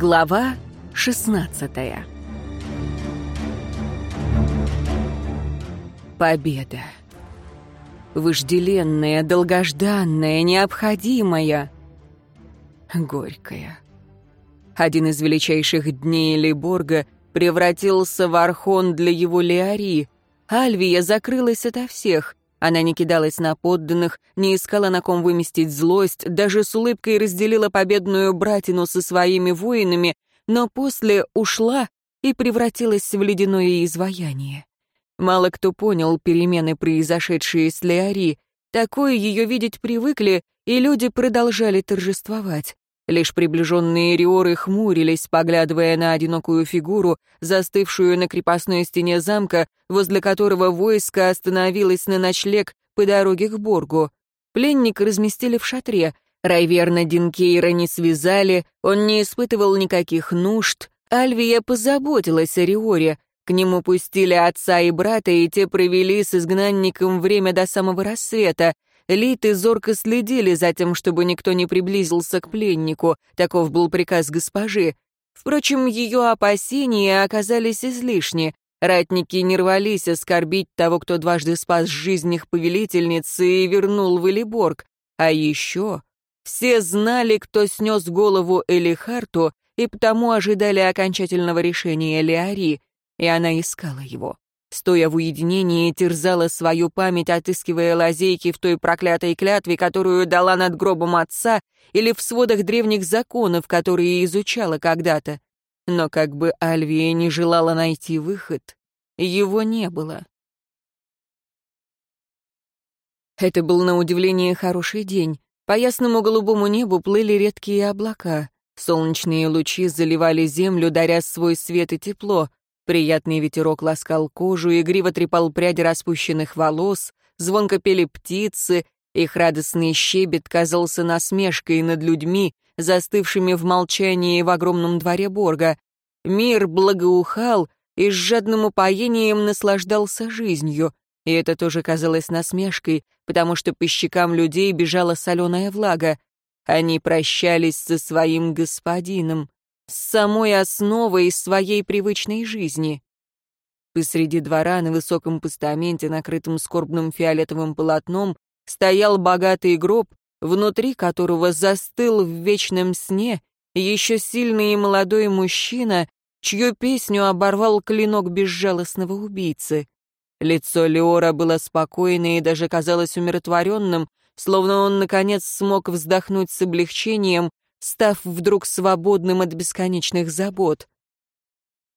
Глава 16 Победа. Вожделенная, долгожданная, необходимая. Горькая. Один из величайших дней Леборга превратился в архон для его Леари. Альвия закрылась ото всех. Она не кидалась на подданных, не искала на ком выместить злость, даже с улыбкой разделила победную братину со своими воинами, но после ушла и превратилась в ледяное изваяние. Мало кто понял перемены, произошедшие с Леари. Такое ее видеть привыкли, и люди продолжали торжествовать. Лишь приближенные риоры хмурились, поглядывая на одинокую фигуру, застывшую на крепостной стене замка, возле которого войско остановилось на ночлег по дороге к Боргу. Пленника разместили в шатре. Райверна Динкейра не связали, он не испытывал никаких нужд. Альвия позаботилась о Риоре. К нему пустили отца и брата, и те провели с изгнанником время до самого рассвета. Литы зорко следили за тем, чтобы никто не приблизился к пленнику, таков был приказ госпожи. Впрочем, ее опасения оказались излишни. Ратники не рвались оскорбить того, кто дважды спас жизнь их повелительницы и вернул в Элиборг. А еще все знали, кто снес голову Элихарту, и потому ожидали окончательного решения Леари, и она искала его. Стоя в уединении, терзала свою память, отыскивая лазейки в той проклятой клятве, которую дала над гробом отца, или в сводах древних законов, которые изучала когда-то. Но как бы Альвия не желала найти выход, его не было. Это был на удивление хороший день. По ясному голубому небу плыли редкие облака. Солнечные лучи заливали землю, даря свой свет и тепло. Приятный ветерок ласкал кожу, игриво трепал пряди распущенных волос, звонко пели птицы, их радостный щебет казался насмешкой над людьми, застывшими в молчании в огромном дворе Борга. Мир благоухал и с жадным упоением наслаждался жизнью, и это тоже казалось насмешкой, потому что по щекам людей бежала соленая влага. Они прощались со своим господином с самой основой своей привычной жизни. Посреди двора на высоком постаменте, накрытом скорбным фиолетовым полотном, стоял богатый гроб, внутри которого застыл в вечном сне еще сильный и молодой мужчина, чью песню оборвал клинок безжалостного убийцы. Лицо Леора было спокойно и даже казалось умиротворенным, словно он, наконец, смог вздохнуть с облегчением, став вдруг свободным от бесконечных забот.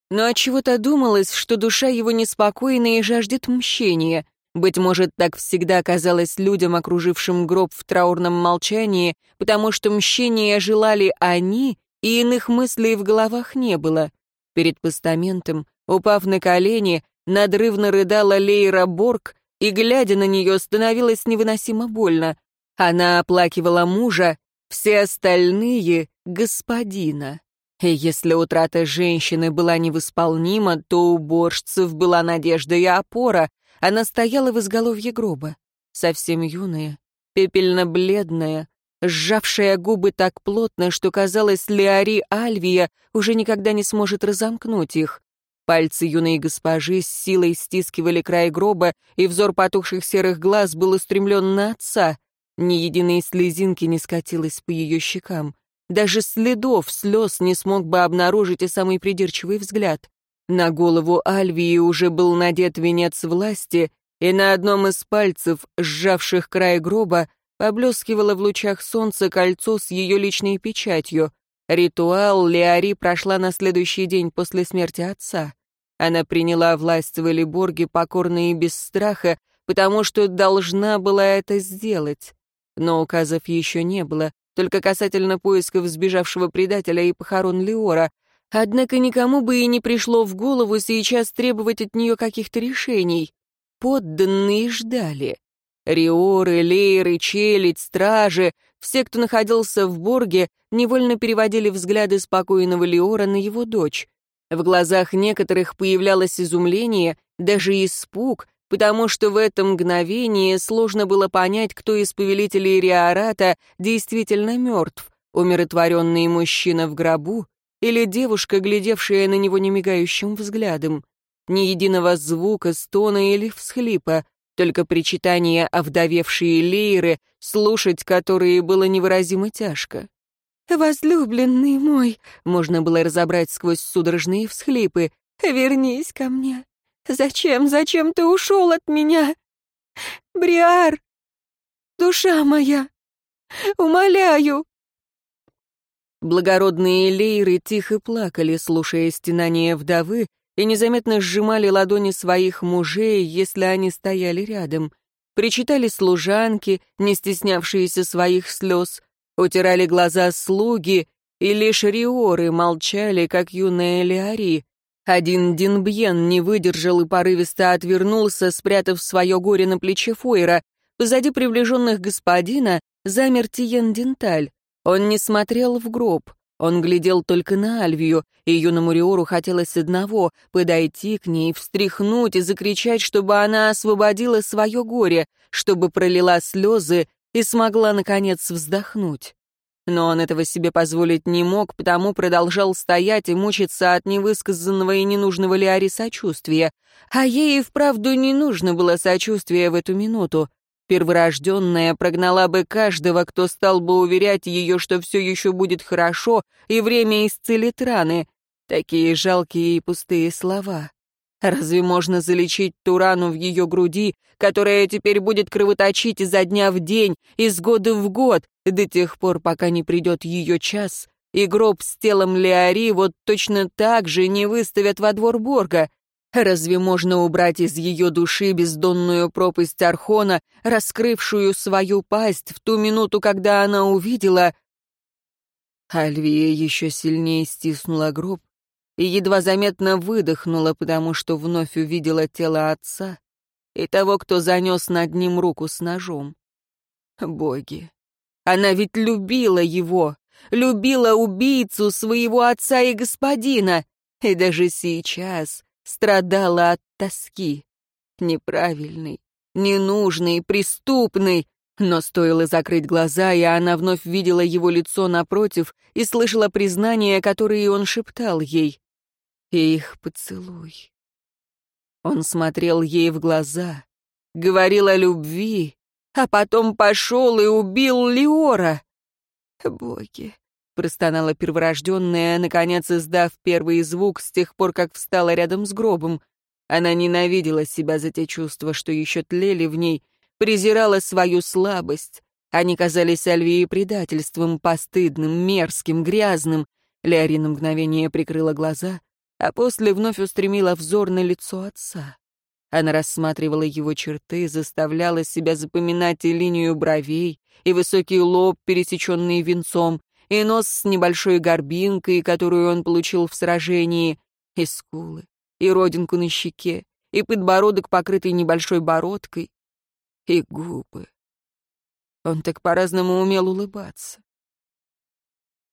Но отчего-то думалось, что душа его неспокойна и жаждет мщения. Быть может, так всегда казалось людям, окружившим гроб в траурном молчании, потому что мщения желали они, и иных мыслей в головах не было. Перед постаментом, упав на колени, надрывно рыдала Лейра Борг, и, глядя на нее, становилось невыносимо больно. Она оплакивала мужа, все остальные — господина. И если утрата женщины была невосполнима, то у борщцев была надежда и опора. Она стояла в изголовье гроба, совсем юная, пепельно-бледная, сжавшая губы так плотно, что, казалось, Леари Альвия уже никогда не сможет разомкнуть их. Пальцы юной госпожи с силой стискивали край гроба, и взор потухших серых глаз был устремлен на отца. Ни единой слезинки не скатилась по ее щекам. Даже следов слез не смог бы обнаружить и самый придирчивый взгляд. На голову Альвии уже был надет венец власти, и на одном из пальцев, сжавших край гроба, поблескивало в лучах солнца кольцо с ее личной печатью. Ритуал Леари прошла на следующий день после смерти отца. Она приняла власть в Элиборге покорно и без страха, потому что должна была это сделать. Но указов еще не было, только касательно поисков сбежавшего предателя и похорон Леора. Однако никому бы и не пришло в голову сейчас требовать от нее каких-то решений. Подданные ждали. Риоры, лейры, челядь, стражи, все, кто находился в Борге, невольно переводили взгляды спокойного Леора на его дочь. В глазах некоторых появлялось изумление, даже испуг, потому что в это мгновение сложно было понять, кто из повелителей Риората действительно мертв, умиротворенный мужчина в гробу или девушка, глядевшая на него немигающим взглядом. Ни единого звука, стона или всхлипа, только причитания овдовевшие лейры, слушать которые было невыразимо тяжко. «Возлюбленный мой!» — можно было разобрать сквозь судорожные всхлипы. «Вернись ко мне! Зачем, зачем ты ушел от меня? Бриар! Душа моя! Умоляю!» Благородные лейры тихо плакали, слушая стенания вдовы, и незаметно сжимали ладони своих мужей, если они стояли рядом. Причитали служанки, не стеснявшиеся своих слез, утирали глаза слуги, и лишь риоры молчали, как юная Леари. Один Динбьен не выдержал и порывисто отвернулся, спрятав свое горе на плече Фойра. Позади приближенных господина замер Тиен Денталь. Он не смотрел в гроб. Он глядел только на Альвию, и юному Риору хотелось одного — подойти к ней, встряхнуть и закричать, чтобы она освободила свое горе, чтобы пролила слезы и смогла, наконец, вздохнуть. Но он этого себе позволить не мог, потому продолжал стоять и мучиться от невысказанного и ненужного Лиари сочувствия. А ей и вправду не нужно было сочувствия в эту минуту. Перворожденная прогнала бы каждого, кто стал бы уверять ее, что все еще будет хорошо, и время исцелит раны. Такие жалкие и пустые слова. Разве можно залечить ту рану в ее груди, которая теперь будет кровоточить изо дня в день, из года в год, до тех пор, пока не придет ее час, и гроб с телом Леари вот точно так же не выставят во двор Борга? Разве можно убрать из ее души бездонную пропасть Архона, раскрывшую свою пасть в ту минуту, когда она увидела... Альвия еще сильнее стиснула гроб, и едва заметно выдохнула, потому что вновь увидела тело отца и того, кто занес над ним руку с ножом. Боги! Она ведь любила его, любила убийцу своего отца и господина, и даже сейчас страдала от тоски. Неправильный, ненужный, преступный, но стоило закрыть глаза, и она вновь видела его лицо напротив и слышала признания, которые он шептал ей и их поцелуй. Он смотрел ей в глаза, говорил о любви, а потом пошел и убил Леора. «Боги!» — простонала перворожденная, наконец издав первый звук с тех пор, как встала рядом с гробом. Она ненавидела себя за те чувства, что еще тлели в ней, презирала свою слабость. Они казались Альвии предательством, постыдным, мерзким, грязным. Леори мгновение прикрыла глаза — а после вновь устремила взор на лицо отца. Она рассматривала его черты, заставляла себя запоминать и линию бровей, и высокий лоб, пересеченный венцом, и нос с небольшой горбинкой, которую он получил в сражении, и скулы, и родинку на щеке, и подбородок, покрытый небольшой бородкой, и губы. Он так по-разному умел улыбаться.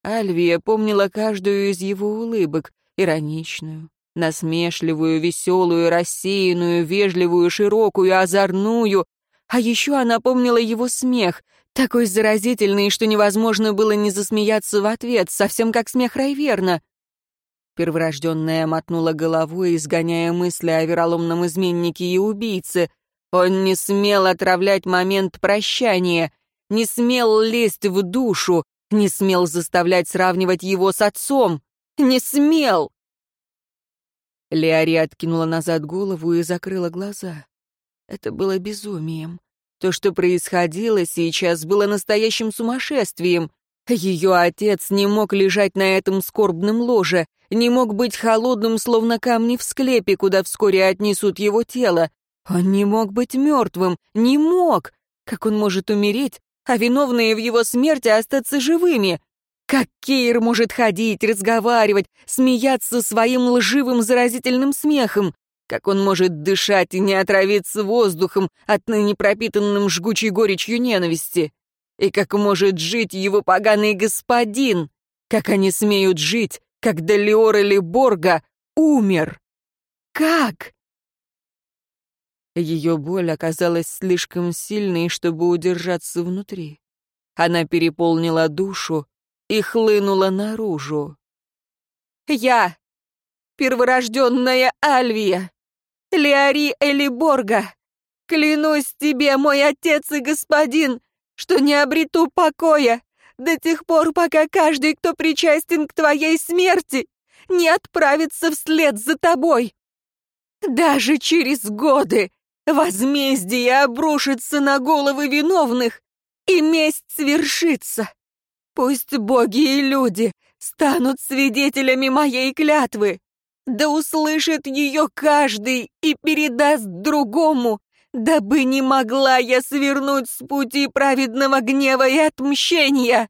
Альвия помнила каждую из его улыбок, Ироничную, насмешливую, веселую, рассеянную, вежливую, широкую, озорную. А еще она помнила его смех, такой заразительный, что невозможно было не засмеяться в ответ, совсем как смех Райверна. Перворожденная мотнула головой, изгоняя мысли о вероломном изменнике и убийце. Он не смел отравлять момент прощания, не смел лезть в душу, не смел заставлять сравнивать его с отцом. Не смел!» Леари откинула назад голову и закрыла глаза. Это было безумием. То, что происходило сейчас, было настоящим сумасшествием. Ее отец не мог лежать на этом скорбном ложе, не мог быть холодным, словно камни в склепе, куда вскоре отнесут его тело. Он не мог быть мертвым, не мог. Как он может умереть, а виновные в его смерти остаться живыми? Как Кейр может ходить, разговаривать, смеяться своим лживым заразительным смехом? Как он может дышать и не отравиться воздухом, отныне пропитанным жгучей горечью ненависти? И как может жить его поганый господин? Как они смеют жить, когда Леор или Борга умер? Как? Ее боль оказалась слишком сильной, чтобы удержаться внутри. Она переполнила душу, и хлынула наружу. Я, перворожденная Альвия, Леари Элиборга, клянусь тебе, мой отец и господин, что не обрету покоя до тех пор, пока каждый, кто причастен к твоей смерти, не отправится вслед за тобой. Даже через годы возмездие обрушится на головы виновных, и месть свершится. Пусть боги и люди станут свидетелями моей клятвы. Да услышит ее каждый и передаст другому, дабы не могла я свернуть с пути праведного гнева и отмщения.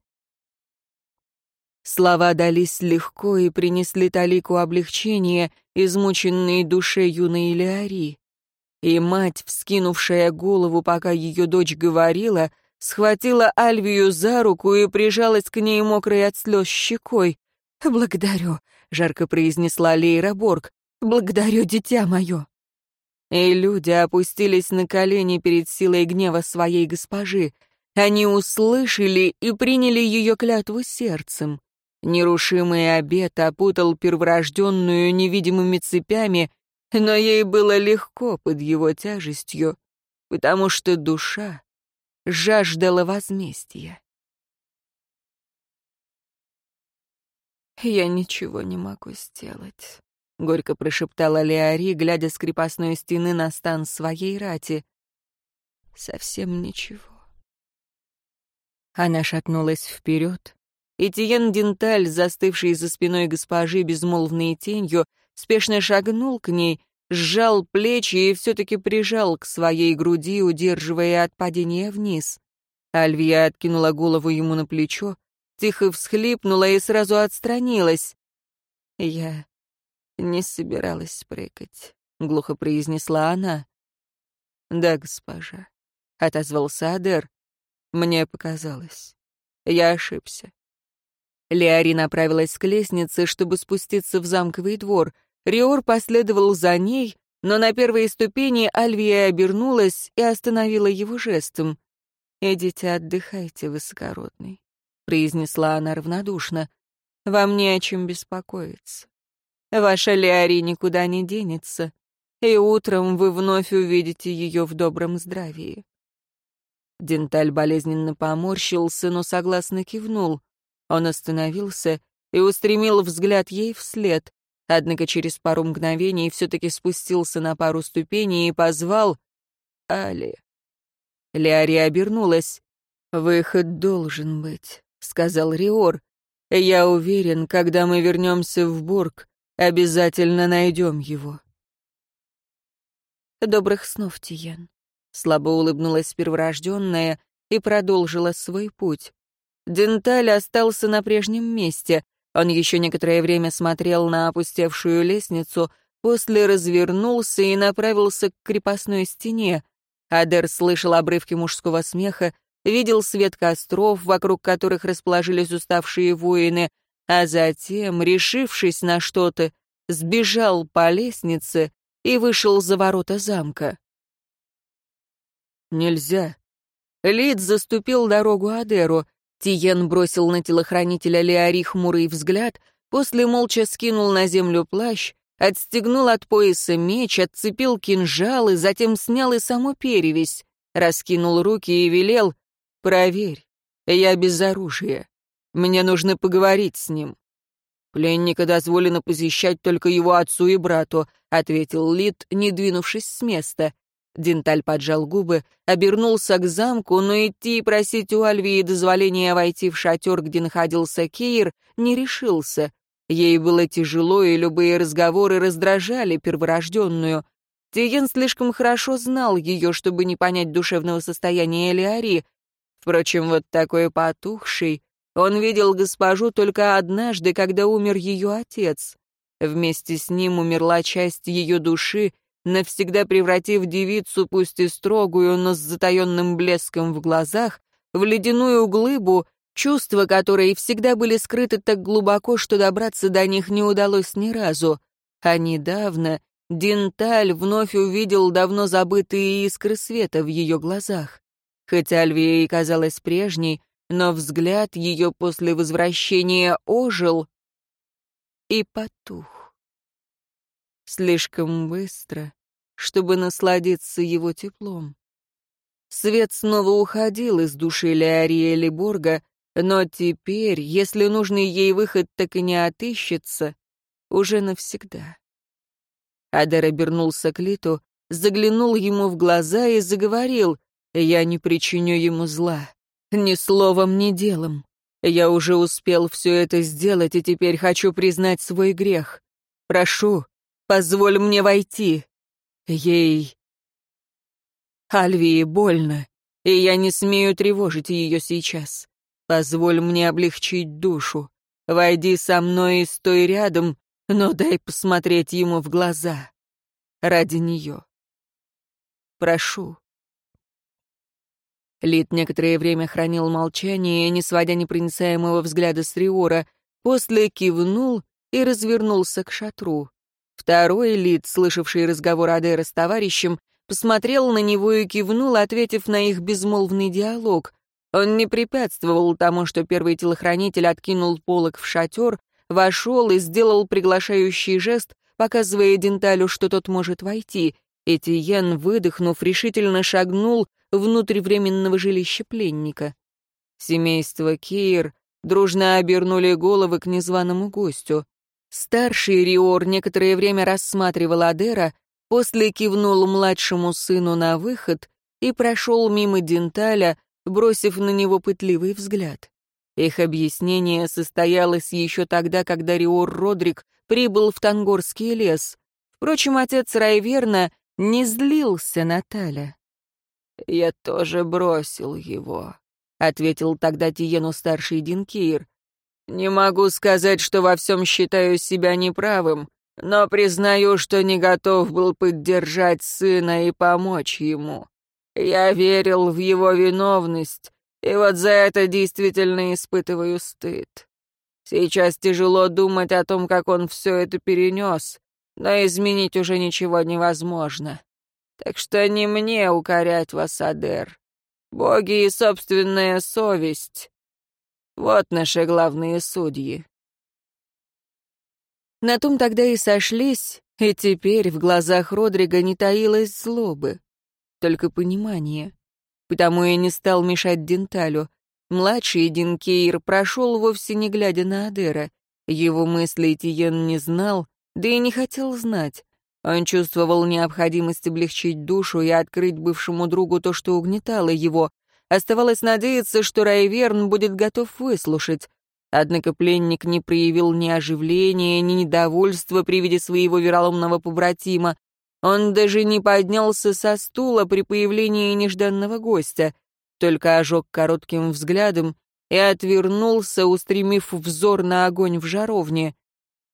Слова дались легко и принесли талику облегчения, измученной душе юной Леари. И мать, вскинувшая голову, пока ее дочь говорила, схватила Альвию за руку и прижалась к ней мокрой от слез щекой. «Благодарю», — жарко произнесла Лейра Борг. «Благодарю, дитя мое». И люди опустились на колени перед силой гнева своей госпожи. Они услышали и приняли ее клятву сердцем. Нерушимый обет опутал перворожденную невидимыми цепями, но ей было легко под его тяжестью, потому что душа жаждала возмездия. «Я ничего не могу сделать», — горько прошептала Леари, глядя с крепостной стены на стан своей рати. «Совсем ничего». Она шатнулась вперед, и Тиен Денталь, застывший за спиной госпожи безмолвной тенью, спешно шагнул к ней, сжал плечи и все-таки прижал к своей груди, удерживая от падения вниз. Альвия откинула голову ему на плечо, тихо всхлипнула и сразу отстранилась. «Я не собиралась прыгать», — глухо произнесла она. «Да, госпожа», — отозвался Адер. «Мне показалось. Я ошибся». Леари направилась к лестнице, чтобы спуститься в замковый двор. Риор последовал за ней, но на первой ступени Альвия обернулась и остановила его жестом. «Идите отдыхайте, высокородный», — произнесла она равнодушно. «Вам не о чем беспокоиться. Ваша Леари никуда не денется, и утром вы вновь увидите ее в добром здравии». Денталь болезненно поморщился, но согласно кивнул. Он остановился и устремил взгляд ей вслед, однако через пару мгновений все-таки спустился на пару ступеней и позвал «Али». Леари обернулась. «Выход должен быть», — сказал Риор. «Я уверен, когда мы вернемся в Бург, обязательно найдем его». «Добрых снов, Тиен», — слабо улыбнулась перворожденная и продолжила свой путь. Денталь остался на прежнем месте. Он еще некоторое время смотрел на опустевшую лестницу, после развернулся и направился к крепостной стене. Адер слышал обрывки мужского смеха, видел свет костров, вокруг которых расположились уставшие воины, а затем, решившись на что-то, сбежал по лестнице и вышел за ворота замка. «Нельзя». Лид заступил дорогу Адеру. Тиен бросил на телохранителя Леари хмурый взгляд, после молча скинул на землю плащ, отстегнул от пояса меч, отцепил кинжал и затем снял и саму перевязь, раскинул руки и велел «Проверь, я без оружия. Мне нужно поговорить с ним». «Пленника дозволено посещать только его отцу и брату», — ответил Лид, не двинувшись с места. Денталь поджал губы, обернулся к замку, но идти и просить у Альвии дозволения войти в шатер, где находился Кейр, не решился. Ей было тяжело, и любые разговоры раздражали перворожденную. Тиен слишком хорошо знал ее, чтобы не понять душевного состояния Элиари. Впрочем, вот такой потухший. Он видел госпожу только однажды, когда умер ее отец. Вместе с ним умерла часть ее души, навсегда превратив девицу, пусть и строгую, но с затаенным блеском в глазах, в ледяную глыбу, чувства которой всегда были скрыты так глубоко, что добраться до них не удалось ни разу. А недавно Динталь вновь увидел давно забытые искры света в ее глазах. Хотя Альвия и казалась прежней, но взгляд ее после возвращения ожил, и потух. Слишком быстро, чтобы насладиться его теплом. Свет снова уходил из души Леории Борга, но теперь, если нужный ей выход так и не отыщется, уже навсегда. Адер обернулся к Литу, заглянул ему в глаза и заговорил, «Я не причиню ему зла, ни словом, ни делом. Я уже успел все это сделать и теперь хочу признать свой грех. Прошу, позволь мне войти. Ей... Альвии больно, и я не смею тревожить ее сейчас. Позволь мне облегчить душу. Войди со мной и стой рядом, но дай посмотреть ему в глаза. Ради нее. Прошу. Лид некоторое время хранил молчание, не сводя непроницаемого взгляда с Риора, после кивнул и развернулся к шатру. Второй Лид, слышавший разговор Адера с товарищем, посмотрел на него и кивнул, ответив на их безмолвный диалог. Он не препятствовал тому, что первый телохранитель откинул полог в шатер, вошел и сделал приглашающий жест, показывая Денталю, что тот может войти. Этьен, выдохнув, решительно шагнул внутрь временного жилища пленника. Семейство Кир дружно обернули головы к незваному гостю. Старший Риор некоторое время рассматривал Адера, После кивнул младшему сыну на выход и прошел мимо Денталя, бросив на него пытливый взгляд. Их объяснение состоялось еще тогда, когда Риор Родрик прибыл в Тангорский лес. Впрочем, отец Райверна не злился на Таля. «Я тоже бросил его», — ответил тогда Тиену старший Динкир. «Не могу сказать, что во всем считаю себя неправым, но признаю, что не готов был поддержать сына и помочь ему. Я верил в его виновность, и вот за это действительно испытываю стыд. Сейчас тяжело думать о том, как он все это перенес, но изменить уже ничего невозможно. Так что не мне укорять вас, Адер. Боги и собственная совесть. Вот наши главные судьи. На том тогда и сошлись, и теперь в глазах Родрига не таилось злобы, только понимание. Потому и не стал мешать Денталю. Младший Динкейр прошел вовсе не глядя на Адера. Его мысли Тиен не знал, да и не хотел знать. Он чувствовал необходимость облегчить душу и открыть бывшему другу то, что угнетало его. Оставалось надеяться, что Райверн будет готов выслушать. Однако пленник не проявил ни оживления, ни недовольства при виде своего вероломного побратима. Он даже не поднялся со стула при появлении нежданного гостя, только ожег коротким взглядом и отвернулся, устремив взор на огонь в жаровне.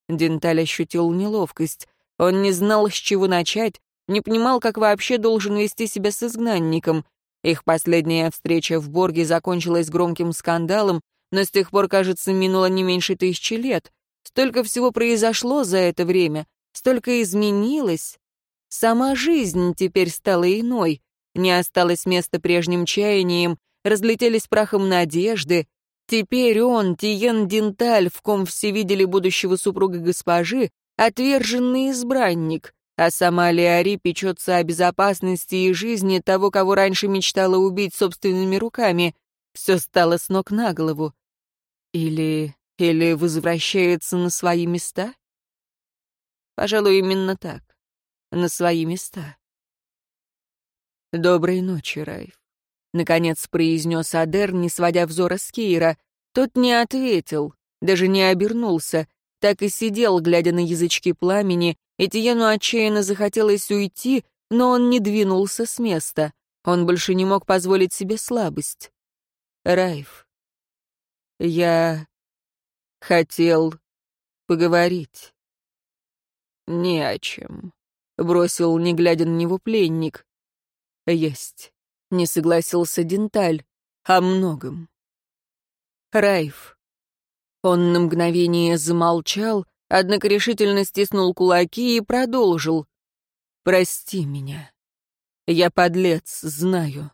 Денталь ощутил неловкость. Он не знал, с чего начать, не понимал, как вообще должен вести себя с изгнанником. Их последняя встреча в Борге закончилась громким скандалом, но с тех пор, кажется, минуло не меньше тысячи лет. Столько всего произошло за это время, столько изменилось. Сама жизнь теперь стала иной, не осталось места прежним чаяниям, разлетелись прахом надежды. Теперь он, Тиен Динталь, в ком все видели будущего супруга госпожи, отверженный избранник, а сама Леари печется о безопасности и жизни того, кого раньше мечтала убить собственными руками. Все стало с ног на голову. Или... или возвращается на свои места? Пожалуй, именно так. На свои места. «Доброй ночи, Райф», — наконец произнес Адер, не сводя взора с Кейра. Тот не ответил, даже не обернулся, так и сидел, глядя на язычки пламени. Этьену отчаянно захотелось уйти, но он не двинулся с места. Он больше не мог позволить себе слабость. Райф, я хотел поговорить. Не о чем, бросил, не глядя на него, пленник. Есть, не согласился Денталь, о многом. Райф. Он на мгновение замолчал, однако решительно стиснул кулаки и продолжил. «Прости меня. Я подлец, знаю.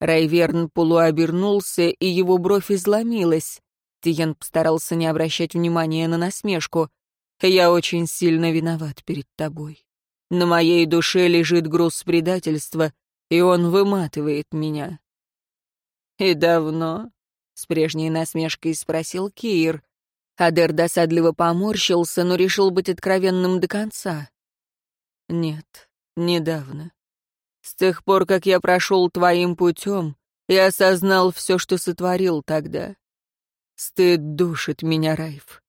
Райверн полуобернулся, и его бровь изломилась. Тиен постарался не обращать внимания на насмешку. «Я очень сильно виноват перед тобой. На моей душе лежит груз предательства, и он выматывает меня». «И давно?» — с прежней насмешкой спросил Кир. Адер досадливо поморщился, но решил быть откровенным до конца. «Нет, недавно. С тех пор, как я прошел твоим путем, я осознал все, что сотворил тогда. Стыд душит меня, Райф.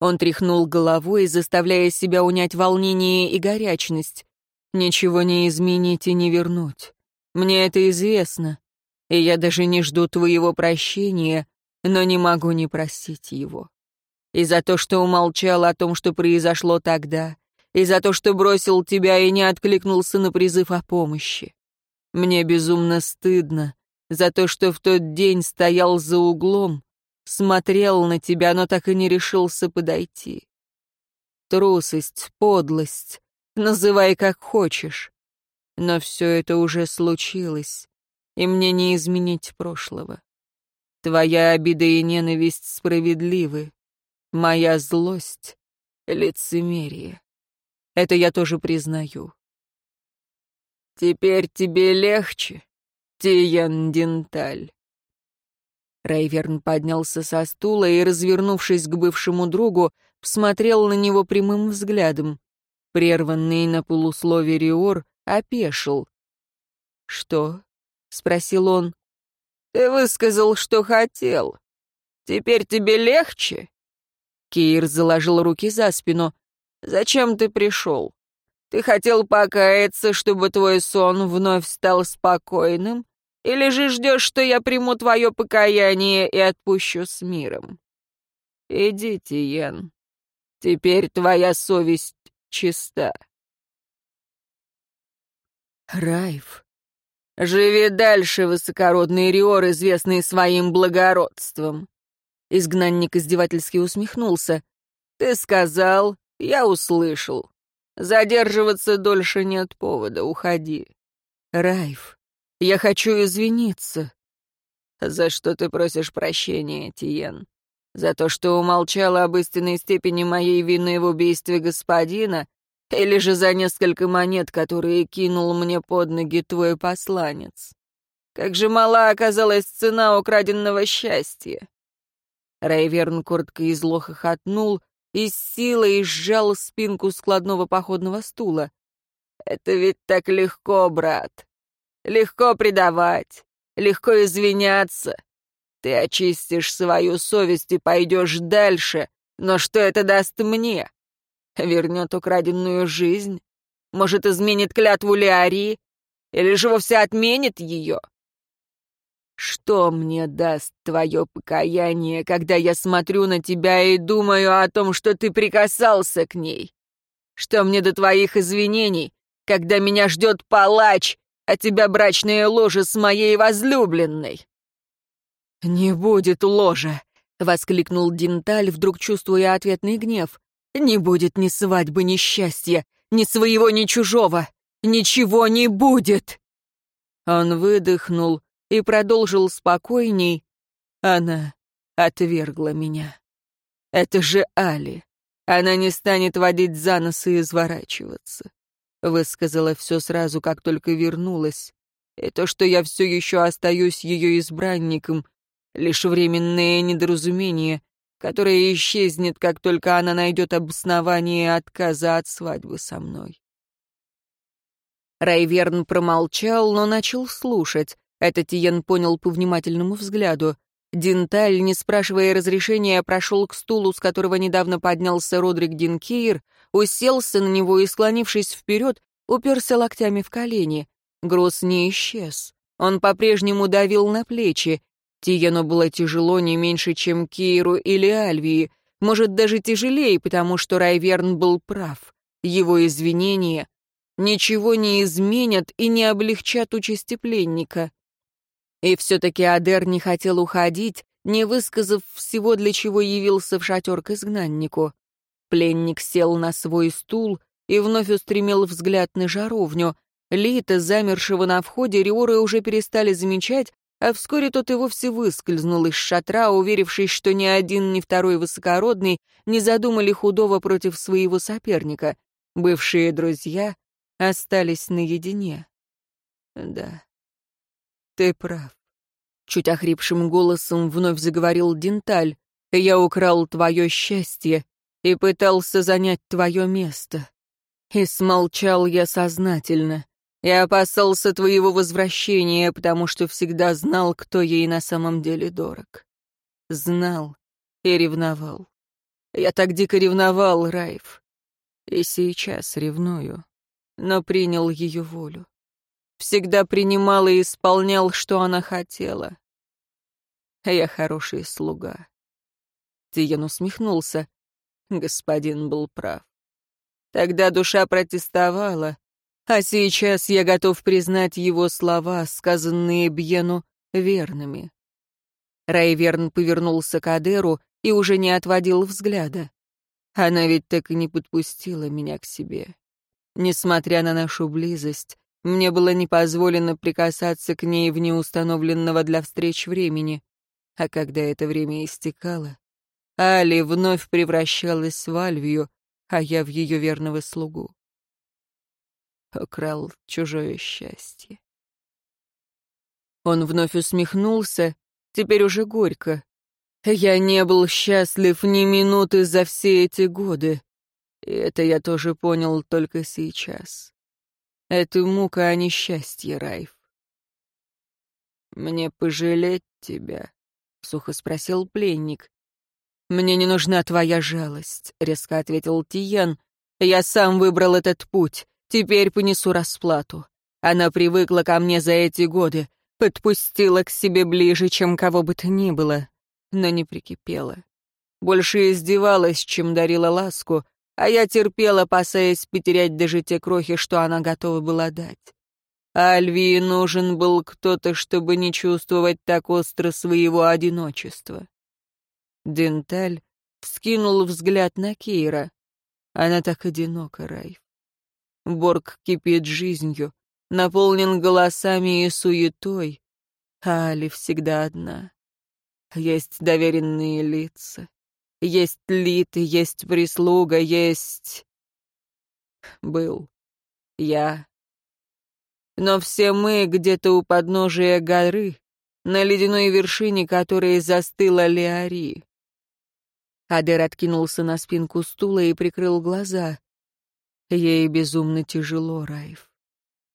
Он тряхнул головой, заставляя себя унять волнение и горячность. Ничего не изменить и не вернуть. Мне это известно, и я даже не жду твоего прощения, но не могу не простить его. И за то, что умолчал о том, что произошло тогда, и за то, что бросил тебя и не откликнулся на призыв о помощи. Мне безумно стыдно за то, что в тот день стоял за углом смотрел на тебя, но так и не решился подойти. Трусость, подлость, называй как хочешь. Но все это уже случилось, и мне не изменить прошлого. Твоя обида и ненависть справедливы. Моя злость — лицемерие. Это я тоже признаю. Теперь тебе легче, Тиян Денталь. Рейверн поднялся со стула и, развернувшись к бывшему другу, посмотрел на него прямым взглядом. Прерванный на полуслове Риор опешил. «Что?» — спросил он. «Ты высказал, что хотел. Теперь тебе легче?» Кир заложил руки за спину. «Зачем ты пришел? Ты хотел покаяться, чтобы твой сон вновь стал спокойным, или же ждешь, что я приму твое покаяние и отпущу с миром? Иди, Тиен. Теперь твоя совесть чиста. Райф. Живи дальше, высокородный Риор, известный своим благородством. Изгнанник издевательски усмехнулся. Ты сказал, я услышал. Задерживаться дольше нет повода, уходи. Райф. Я хочу извиниться». «За что ты просишь прощения, Тиен? За то, что умолчала об истинной степени моей вины в убийстве господина, или же за несколько монет, которые кинул мне под ноги твой посланец? Как же мала оказалась цена украденного счастья!» Райверн коротко и зло хохотнул и с силой сжал спинку складного походного стула. «Это ведь так легко, брат. Легко предавать, легко извиняться. Ты очистишь свою совесть и пойдешь дальше, но что это даст мне? Вернет украденную жизнь? Может, изменит клятву Леарии? Или же вовсе отменит ее? Что мне даст твое покаяние, когда я смотрю на тебя и думаю о том, что ты прикасался к ней? Что мне до твоих извинений, когда меня ждет палач, а тебя брачное ложе с моей возлюбленной». «Не будет ложа!» — воскликнул Динталь, вдруг чувствуя ответный гнев. «Не будет ни свадьбы, ни счастья, ни своего, ни чужого! Ничего не будет!» Он выдохнул и продолжил спокойней. Она отвергла меня. «Это же Али. Она не станет водить за нос и изворачиваться. Высказала все сразу, как только вернулась. И то, что я все еще остаюсь ее избранником, лишь временное недоразумение, которое исчезнет, как только она найдет обоснование отказа от свадьбы со мной. Райверн промолчал, но начал слушать. Это Тиен понял по внимательному взгляду. Динталь, не спрашивая разрешения, прошел к стулу, с которого недавно поднялся Родрик Динкейр, уселся на него и, склонившись вперед, уперся локтями в колени. Груз не исчез. Он по-прежнему давил на плечи. Тиену было тяжело не меньше, чем Кейру или Альвии. Может, даже тяжелее, потому что Райверн был прав. Его извинения ничего не изменят и не облегчат участи пленника. И все-таки Адер не хотел уходить, не высказав всего, для чего явился в шатер к изгнаннику. Пленник сел на свой стул и вновь устремил взгляд на жаровню. Лита, замершего на входе, Риоры уже перестали замечать, а вскоре тот и вовсе выскользнул из шатра, уверившись, что ни один, ни второй высокородный не задумали худого против своего соперника. Бывшие друзья остались наедине. Да, ты прав. Чуть охрипшим голосом вновь заговорил Денталь. Я украл твое счастье и пытался занять твое место. И смолчал я сознательно. Я опасался твоего возвращения, потому что всегда знал, кто ей на самом деле дорог. Знал и ревновал. Я так дико ревновал, Райф. И сейчас ревную, но принял ее волю. Всегда принимал и исполнял, что она хотела. Я хороший слуга. Тиен усмехнулся. Господин был прав. Тогда душа протестовала, а сейчас я готов признать его слова, сказанные Бьену, верными. Райверн повернулся к Адеру и уже не отводил взгляда. Она ведь так и не подпустила меня к себе. Несмотря на нашу близость, мне было не позволено прикасаться к ней в неустановленного для встреч времени. А когда это время истекало, Али вновь превращалась в Альвию, а я в ее верного слугу. Украл чужое счастье. Он вновь усмехнулся, теперь уже горько. Я не был счастлив ни минуты за все эти годы. И это я тоже понял только сейчас. Это мука, а не счастье, Райф. «Мне пожалеть тебя?» — сухо спросил пленник. «Мне не нужна твоя жалость», — резко ответил Тиян. «Я сам выбрал этот путь. Теперь понесу расплату. Она привыкла ко мне за эти годы, подпустила к себе ближе, чем кого бы то ни было, но не прикипела. Больше издевалась, чем дарила ласку, а я терпела, опасаясь потерять даже те крохи, что она готова была дать. Альвии нужен был кто-то, чтобы не чувствовать так остро своего одиночества. Денталь вскинул взгляд на Кейра. Она так одинока, Райф. Борг кипит жизнью, наполнен голосами и суетой, а Али всегда одна. Есть доверенные лица, есть литы, есть прислуга, есть... Был. Я. Но все мы где-то у подножия горы, на ледяной вершине которой застыла Леари. Адер откинулся на спинку стула и прикрыл глаза. Ей безумно тяжело, Райф.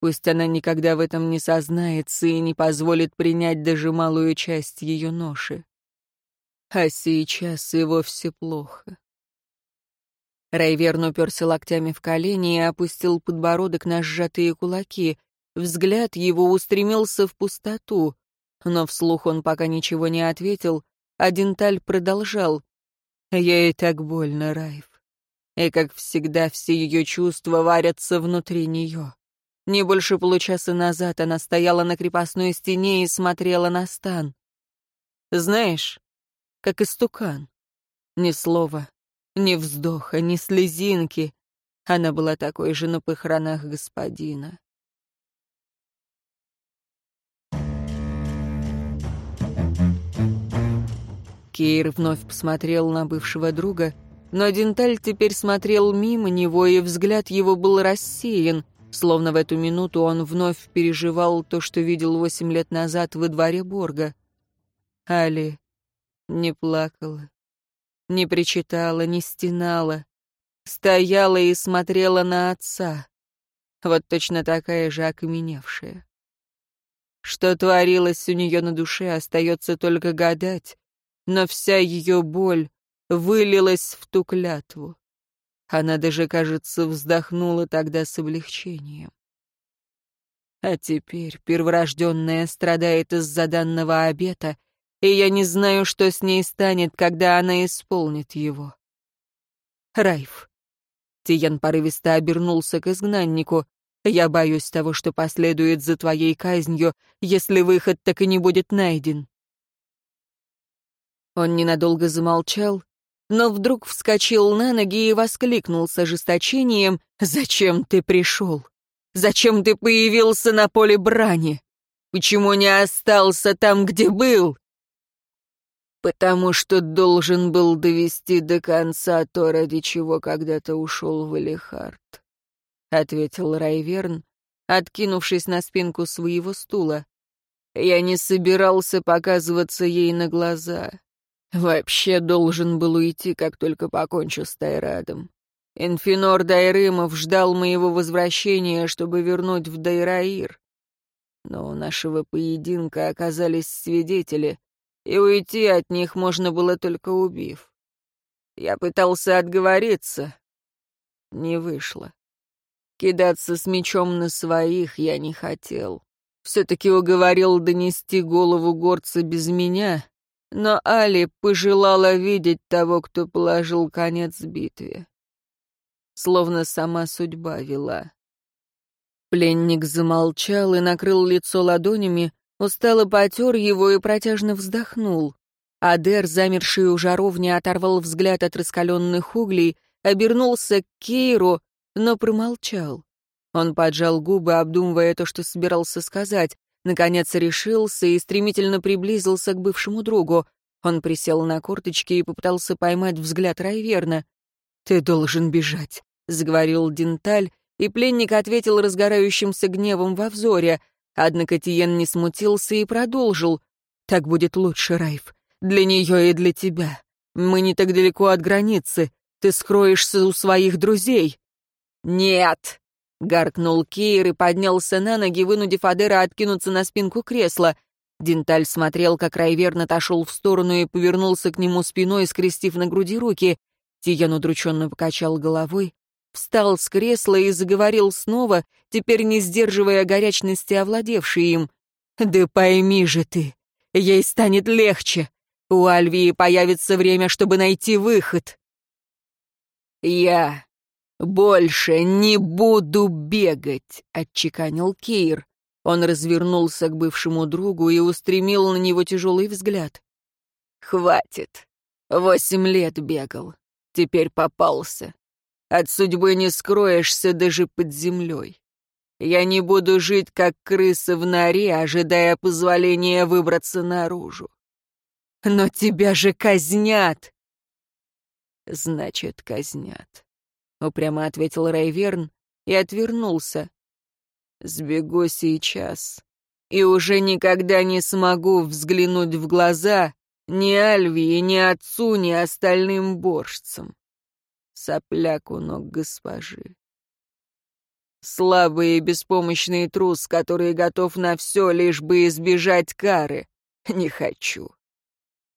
Пусть она никогда в этом не сознается и не позволит принять даже малую часть ее ноши. А сейчас и вовсе плохо. Райверн уперся локтями в колени и опустил подбородок на сжатые кулаки. Взгляд его устремился в пустоту, но вслух он пока ничего не ответил, а Денталь продолжал. Ей так больно, Райф. И, как всегда, все ее чувства варятся внутри нее. Не больше получаса назад она стояла на крепостной стене и смотрела на стан. Знаешь, как истукан. Ни слова, ни вздоха, ни слезинки. Она была такой же на похоронах господина. Кейр вновь посмотрел на бывшего друга, но Денталь теперь смотрел мимо него, и взгляд его был рассеян, словно в эту минуту он вновь переживал то, что видел восемь лет назад во дворе Борга. Али не плакала, не причитала, не стенала, стояла и смотрела на отца, вот точно такая же окаменевшая. Что творилось у нее на душе, остается только гадать, но вся ее боль вылилась в ту клятву. Она даже, кажется, вздохнула тогда с облегчением. А теперь перворожденная страдает из-за данного обета, и я не знаю, что с ней станет, когда она исполнит его. Райф. Тиян порывисто обернулся к изгнаннику. Я боюсь того, что последует за твоей казнью, если выход так и не будет найден. Он ненадолго замолчал, но вдруг вскочил на ноги и воскликнул с ожесточением «Зачем ты пришел? Зачем ты появился на поле брани? Почему не остался там, где был?» «Потому что должен был довести до конца то, ради чего когда-то ушел в Элихард», — ответил Райверн, откинувшись на спинку своего стула. «Я не собирался показываться ей на глаза. Вообще должен был уйти, как только покончу с Тайрадом. Инфинор Дайрымов ждал моего возвращения, чтобы вернуть в Дайраир. Но у нашего поединка оказались свидетели, и уйти от них можно было только убив. Я пытался отговориться. Не вышло. Кидаться с мечом на своих я не хотел. Все-таки уговорил донести голову горца без меня, но Али пожелала видеть того, кто положил конец битве. Словно сама судьба вела. Пленник замолчал и накрыл лицо ладонями, Устало потер его и протяжно вздохнул. Адер, замерший у жаровни, оторвал взгляд от раскаленных углей, обернулся к Кейру, но промолчал. Он поджал губы, обдумывая то, что собирался сказать. Наконец решился и стремительно приблизился к бывшему другу. Он присел на корточки и попытался поймать взгляд Райверна. «Ты должен бежать», — заговорил Денталь, и пленник ответил разгорающимся гневом во взоре. Однако Тиен не смутился и продолжил. «Так будет лучше, Райф. Для нее и для тебя. Мы не так далеко от границы. Ты скроешься у своих друзей». «Нет!» — гаркнул Кейр и поднялся на ноги, вынудив Адера откинуться на спинку кресла. Денталь смотрел, как Райверн отошел в сторону и повернулся к нему спиной, скрестив на груди руки. Тиен удрученно покачал головой встал с кресла и заговорил снова, теперь не сдерживая горячности, овладевшей им. «Да пойми же ты, ей станет легче. У Альвии появится время, чтобы найти выход». «Я больше не буду бегать», — отчеканил Кейр. Он развернулся к бывшему другу и устремил на него тяжелый взгляд. «Хватит. Восемь лет бегал. Теперь попался. От судьбы не скроешься даже под землей. Я не буду жить, как крыса в норе, ожидая позволения выбраться наружу. Но тебя же казнят!» «Значит, казнят», — упрямо ответил Райверн и отвернулся. «Сбегу сейчас, и уже никогда не смогу взглянуть в глаза ни Альвии, ни отцу, ни остальным борщцам сопляк у ног госпожи. Слабый и беспомощный трус, который готов на все, лишь бы избежать кары. Не хочу.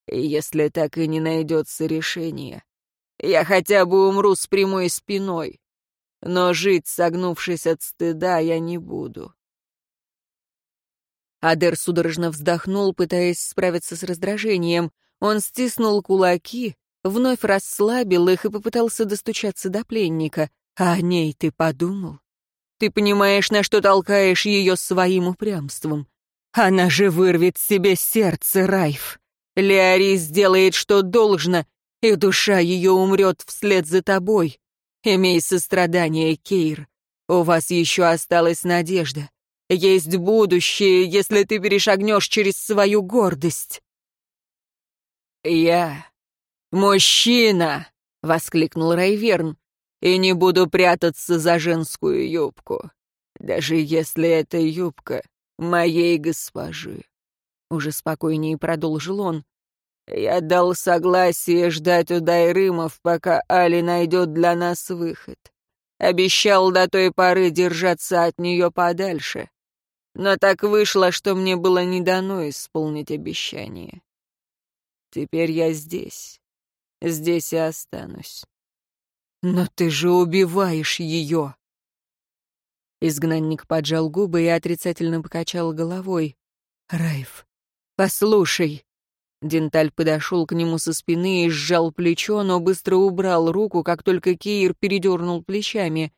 И если так и не найдется решение, я хотя бы умру с прямой спиной. Но жить, согнувшись от стыда, я не буду. Адер судорожно вздохнул, пытаясь справиться с раздражением. Он стиснул кулаки, вновь расслабил их и попытался достучаться до пленника. А о ней ты подумал? Ты понимаешь, на что толкаешь ее своим упрямством? Она же вырвет себе сердце, Райф. Леори сделает, что должно, и душа ее умрет вслед за тобой. Имей сострадание, Кейр. У вас еще осталась надежда. Есть будущее, если ты перешагнешь через свою гордость. Я «Мужчина!» — воскликнул Райверн. «И не буду прятаться за женскую юбку, даже если это юбка моей госпожи». Уже спокойнее продолжил он. «Я дал согласие ждать у Дайрымов, пока Али найдет для нас выход. Обещал до той поры держаться от нее подальше. Но так вышло, что мне было не дано исполнить обещание. Теперь я здесь, Здесь и останусь. Но ты же убиваешь ее. Изгнанник поджал губы и отрицательно покачал головой. «Райф, послушай!» Денталь подошел к нему со спины и сжал плечо, но быстро убрал руку, как только Киир передернул плечами.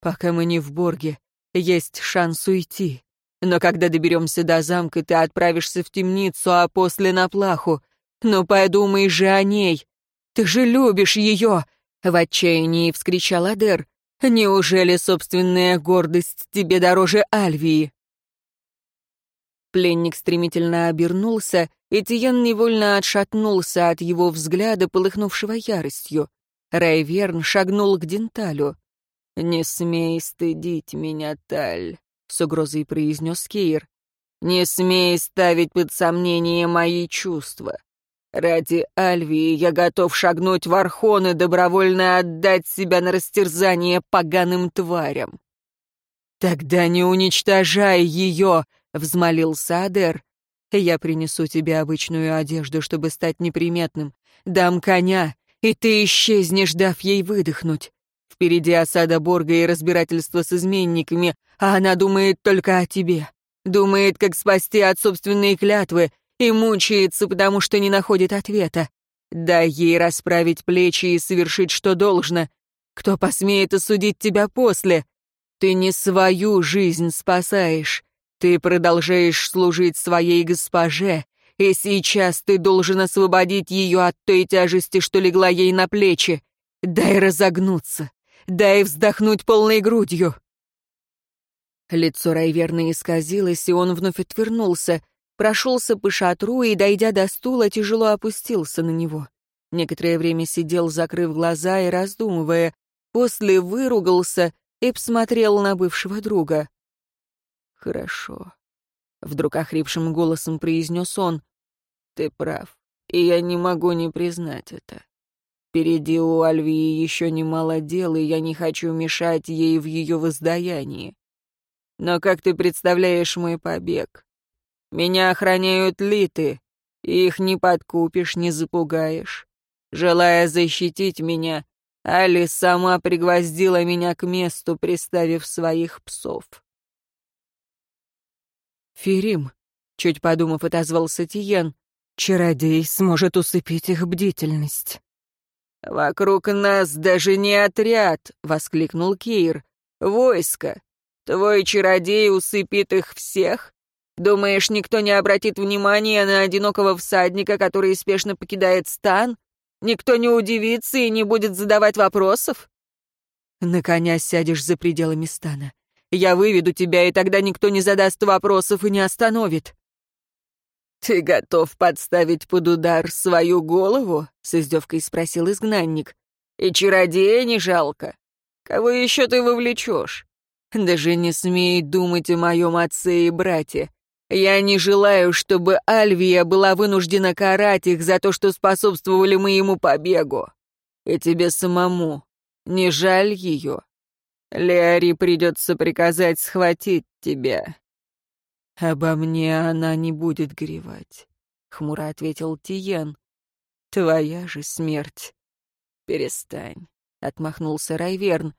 «Пока мы не в Борге, есть шанс уйти. Но когда доберемся до замка, ты отправишься в темницу, а после на плаху. Но подумай же о ней. Ты же любишь ее!» — в отчаянии вскричал Адер. «Неужели собственная гордость тебе дороже Альвии?» Пленник стремительно обернулся, и Тиен невольно отшатнулся от его взгляда, полыхнувшего яростью. Райверн шагнул к Денталю. «Не смей стыдить меня, Таль», — с угрозой произнес Кейр. «Не смей ставить под сомнение мои чувства. Ради Альвии я готов шагнуть в Архон и добровольно отдать себя на растерзание поганым тварям». «Тогда не уничтожай ее!» — взмолился Адер. «Я принесу тебе обычную одежду, чтобы стать неприметным. Дам коня, и ты исчезнешь, дав ей выдохнуть. Впереди осада Борга и разбирательство с изменниками, а она думает только о тебе. Думает, как спасти от собственной клятвы, и мучается, потому что не находит ответа. Дай ей расправить плечи и совершить, что должно. Кто посмеет осудить тебя после? Ты не свою жизнь спасаешь. Ты продолжаешь служить своей госпоже, и сейчас ты должен освободить ее от той тяжести, что легла ей на плечи. Дай разогнуться, дай вздохнуть полной грудью. Лицо Райверна исказилось, и он вновь отвернулся, прошелся по шатру и, дойдя до стула, тяжело опустился на него. Некоторое время сидел, закрыв глаза и раздумывая, после выругался и посмотрел на бывшего друга. «Хорошо», — вдруг охрипшим голосом произнес он. «Ты прав, и я не могу не признать это. Впереди у Альвии еще немало дел, и я не хочу мешать ей в ее воздаянии. Но как ты представляешь мой побег? Меня охраняют литы, их не подкупишь, не запугаешь. Желая защитить меня, Али сама пригвоздила меня к месту, приставив своих псов. «Ферим», — чуть подумав, отозвался Тиен, — «чародей сможет усыпить их бдительность». «Вокруг нас даже не отряд!» — воскликнул Кир. «Войско! Твой чародей усыпит их всех? Думаешь, никто не обратит внимания на одинокого всадника, который спешно покидает стан? Никто не удивится и не будет задавать вопросов?» «На коня сядешь за пределами стана. Я выведу тебя, и тогда никто не задаст вопросов и не остановит». «Ты готов подставить под удар свою голову?» — с издевкой спросил изгнанник. «И чародея не жалко. Кого еще ты вовлечешь? Даже не смей думать о моем отце и брате. Я не желаю, чтобы Альвия была вынуждена карать их за то, что способствовали моему побегу. И тебе самому не жаль ее. Леари придется приказать схватить тебя. «Обо мне она не будет горевать», — хмуро ответил Тиен. «Твоя же смерть». «Перестань», — отмахнулся Райверн.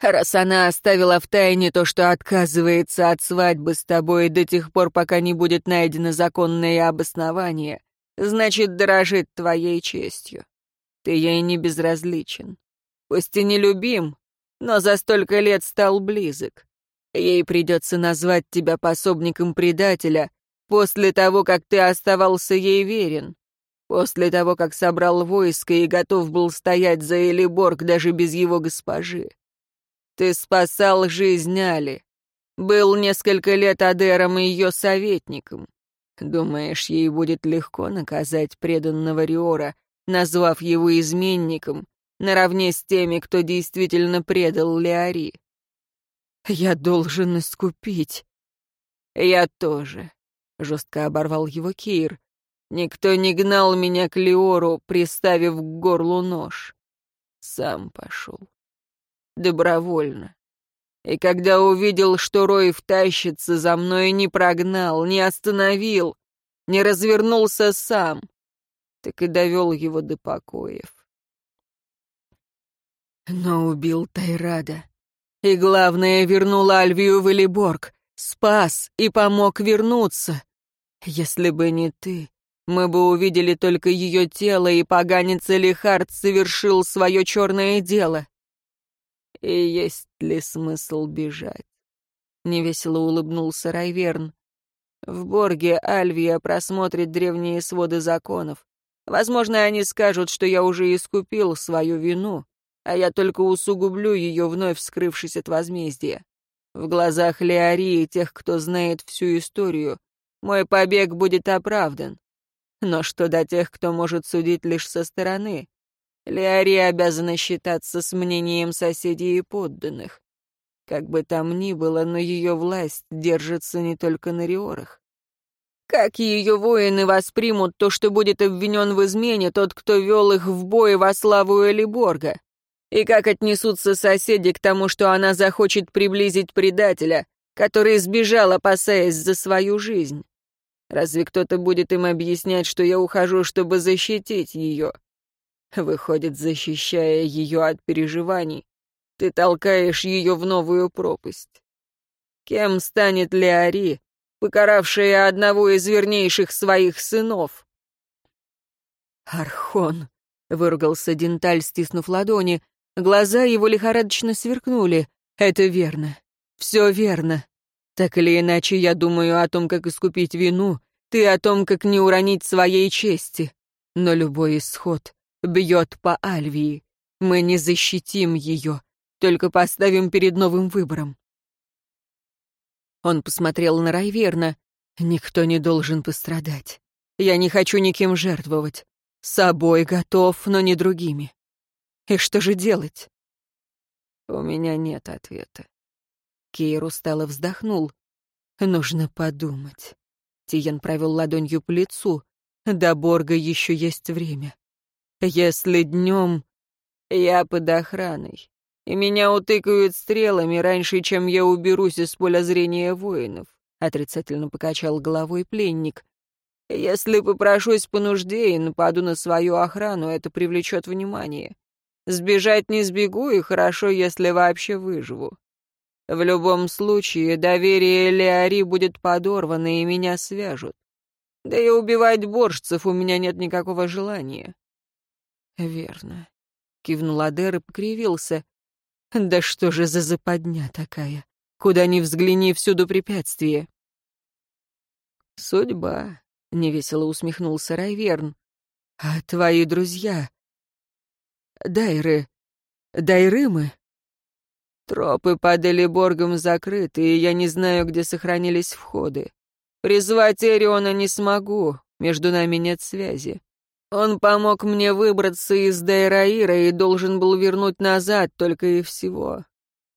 «Раз она оставила в тайне то, что отказывается от свадьбы с тобой до тех пор, пока не будет найдено законное обоснование, значит, дорожит твоей честью. Ты ей не безразличен. Пусть и не любим, но за столько лет стал близок. Ей придется назвать тебя пособником предателя после того, как ты оставался ей верен, после того, как собрал войско и готов был стоять за Элиборг даже без его госпожи. Ты спасал жизнь Али, был несколько лет Адером и ее советником. Думаешь, ей будет легко наказать преданного Риора, назвав его изменником, наравне с теми, кто действительно предал Леари? Я должен искупить. Я тоже, — жестко оборвал его Кир. Никто не гнал меня к Леору, приставив к горлу нож. Сам пошел. Добровольно. И когда увидел, что Рой втащится за мной, не прогнал, не остановил, не развернулся сам, так и довел его до покоев. Но убил Тайрада. И главное, вернул Альвию в Элиборг, спас и помог вернуться. Если бы не ты, мы бы увидели только ее тело, и поганец Элихард совершил свое черное дело. И есть ли смысл бежать? Невесело улыбнулся Райверн. В Борге Альвия просмотрит древние своды законов. Возможно, они скажут, что я уже искупил свою вину, а я только усугублю ее, вновь вскрывшись от возмездия. В глазах Леории, тех, кто знает всю историю, мой побег будет оправдан. Но что до тех, кто может судить лишь со стороны? Леари обязана считаться с мнением соседей и подданных. Как бы там ни было, но ее власть держится не только на Риорах. Как ее воины воспримут то, что будет обвинен в измене тот, кто вел их в бой во славу Элиборга? И как отнесутся соседи к тому, что она захочет приблизить предателя, который сбежал, опасаясь за свою жизнь? Разве кто-то будет им объяснять, что я ухожу, чтобы защитить ее? Выходит, защищая ее от переживаний, ты толкаешь ее в новую пропасть. Кем станет Леари, покаравшая одного из вернейших своих сынов? «Архон», — выругался Денталь, стиснув ладони, глаза его лихорадочно сверкнули. «Это верно. Все верно. Так или иначе, я думаю о том, как искупить вину, ты о том, как не уронить своей чести. Но любой исход бьет по Альвии. Мы не защитим ее, только поставим перед новым выбором. Он посмотрел на Райверна. Никто не должен пострадать. Я не хочу никем жертвовать. Собой готов, но не другими. И что же делать? У меня нет ответа. Кейр устало вздохнул. «Нужно подумать». Тиен провел ладонью по лицу. «До Борга еще есть время. Если днем я под охраной, и меня утыкают стрелами раньше, чем я уберусь из поля зрения воинов», — отрицательно покачал головой пленник. «Если попрошусь по нужде и нападу на свою охрану, это привлечет внимание. Сбежать не сбегу, и хорошо, если вообще выживу. В любом случае, доверие Леари будет подорвано, и меня свяжут. Да и убивать боржцев у меня нет никакого желания. Верно. Кивнул Адер и покривился. Да что же за западня такая? Куда ни взгляни, всюду препятствие. Судьба, — невесело усмехнулся Райверн. А твои друзья? Дайры... Дайры мы? Тропы под Элиборгом закрыты, и я не знаю, где сохранились входы. Призвать Эриона не смогу, между нами нет связи. Он помог мне выбраться из Дайраира и должен был вернуть назад только и всего.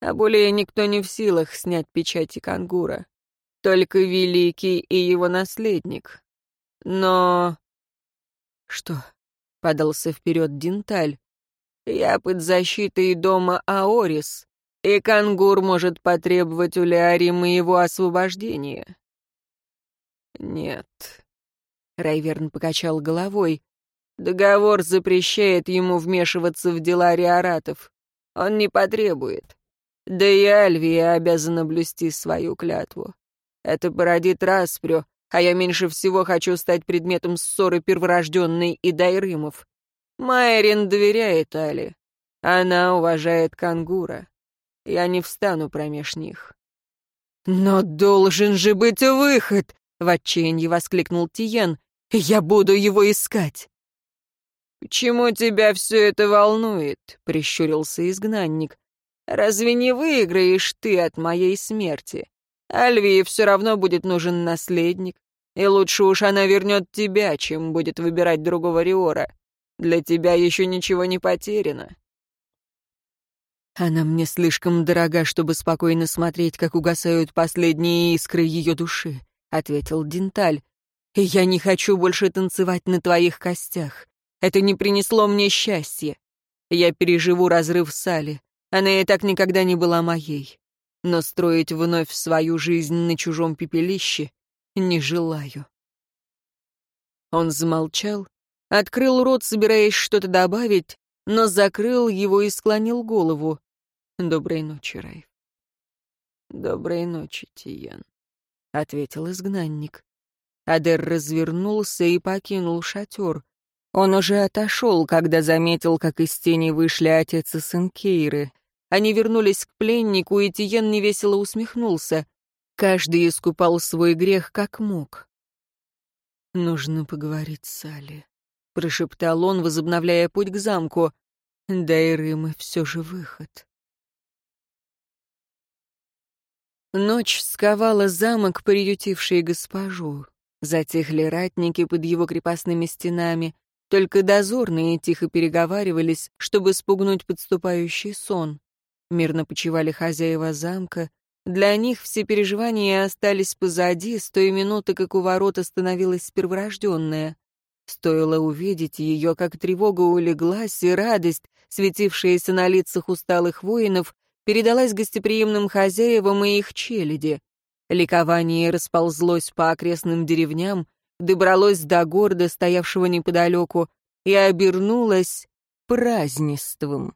А более никто не в силах снять печати Кангура. Только Великий и его наследник. Но... Что? — подался вперед Динталь. «Я под защитой дома Аорис, и Кангур может потребовать у Леари моего освобождения». «Нет». Райверн покачал головой. «Договор запрещает ему вмешиваться в дела риоратов. Он не потребует. Да и Альвия обязана блюсти свою клятву. Это породит распрю, а я меньше всего хочу стать предметом ссоры перворожденной и Дайрымов. Майрин доверяет Али. Она уважает Кангура. Я не встану промеж них. «Но должен же быть выход!» — в отчаянии воскликнул Тиен. «Я буду его искать!» «Почему тебя все это волнует?» — прищурился изгнанник. «Разве не выиграешь ты от моей смерти? Альвии все равно будет нужен наследник, и лучше уж она вернет тебя, чем будет выбирать другого Риора. Для тебя еще ничего не потеряно». Она мне слишком дорога, чтобы спокойно смотреть, как угасают последние искры ее души, — ответил Денталь. Я не хочу больше танцевать на твоих костях. Это не принесло мне счастья. Я переживу разрыв с Али. Она и так никогда не была моей. Но строить вновь свою жизнь на чужом пепелище не желаю. Он замолчал, открыл рот, собираясь что-то добавить, но закрыл его и склонил голову. «Доброй ночи, Райф». «Доброй ночи, Тиян», — ответил изгнанник. Адер развернулся и покинул шатер. Он уже отошел, когда заметил, как из тени вышли отец и сын Кейры. Они вернулись к пленнику, и Тиен невесело усмехнулся. Каждый искупал свой грех как мог. «Нужно поговорить с Али», — прошептал он, возобновляя путь к замку. «Да и Рымы все же выход». Ночь сковала замок, приютивший госпожу. Затихли ратники под его крепостными стенами, только дозорные тихо переговаривались, чтобы спугнуть подступающий сон. Мирно почивали хозяева замка. Для них все переживания остались позади с той минуты, как у ворот остановилась перворожденная. Стоило увидеть ее, как тревога улеглась, и радость, светившаяся на лицах усталых воинов, передалась гостеприимным хозяевам и их челяди. Ликование расползлось по окрестным деревням, добралось до города, стоявшего неподалеку, и обернулось празднеством.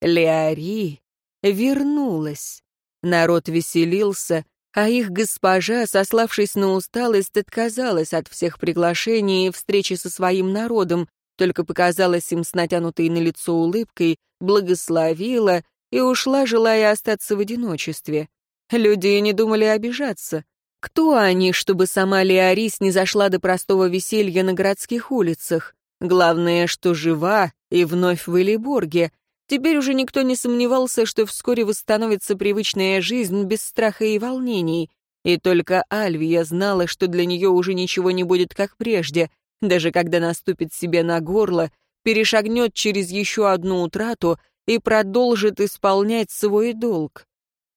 Леари вернулась. Народ веселился, а их госпожа, сославшись на усталость, отказалась от всех приглашений и встречи со своим народом, только показалась им с натянутой на лицо улыбкой, благословила и ушла, желая остаться в одиночестве. Люди не думали обижаться. Кто они, чтобы сама Леорис не зашла до простого веселья на городских улицах? Главное, что жива и вновь в Элиборге. Теперь уже никто не сомневался, что вскоре восстановится привычная жизнь без страха и волнений. И только Альвия знала, что для нее уже ничего не будет как прежде, даже когда наступит себе на горло, перешагнет через еще одну утрату и продолжит исполнять свой долг.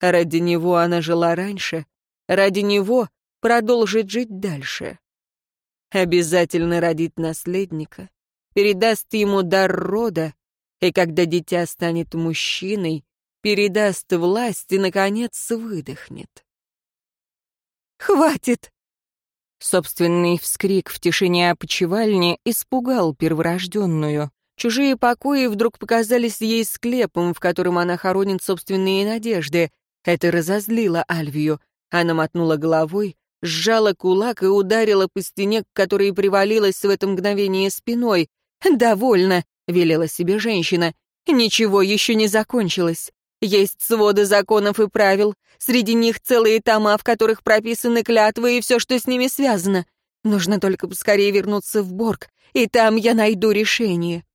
Ради него она жила раньше, ради него продолжит жить дальше. Обязательно родит наследника, передаст ему дар рода, и когда дитя станет мужчиной, передаст власть и, наконец, выдохнет. «Хватит!» Собственный вскрик в тишине опочивальни испугал перворожденную. Чужие покои вдруг показались ей склепом, в котором она хоронит собственные надежды. Это разозлило Альвию. Она мотнула головой, сжала кулак и ударила по стене, к которой привалилась в это мгновение спиной. «Довольно», — велела себе женщина. «Ничего еще не закончилось. Есть своды законов и правил. Среди них целые тома, в которых прописаны клятвы и все, что с ними связано. Нужно только поскорее вернуться в Борг, и там я найду решение».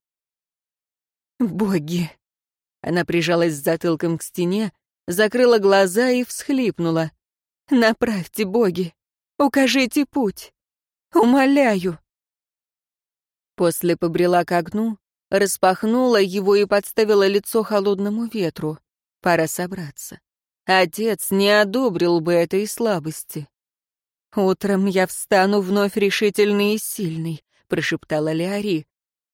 «Боги!» Она прижалась затылком к стене, закрыла глаза и всхлипнула. «Направьте, боги! Укажите путь! Умоляю!» После побрела к окну, распахнула его и подставила лицо холодному ветру. Пора собраться. Отец не одобрил бы этой слабости. «Утром я встану вновь решительный и сильный», — прошептала Леари.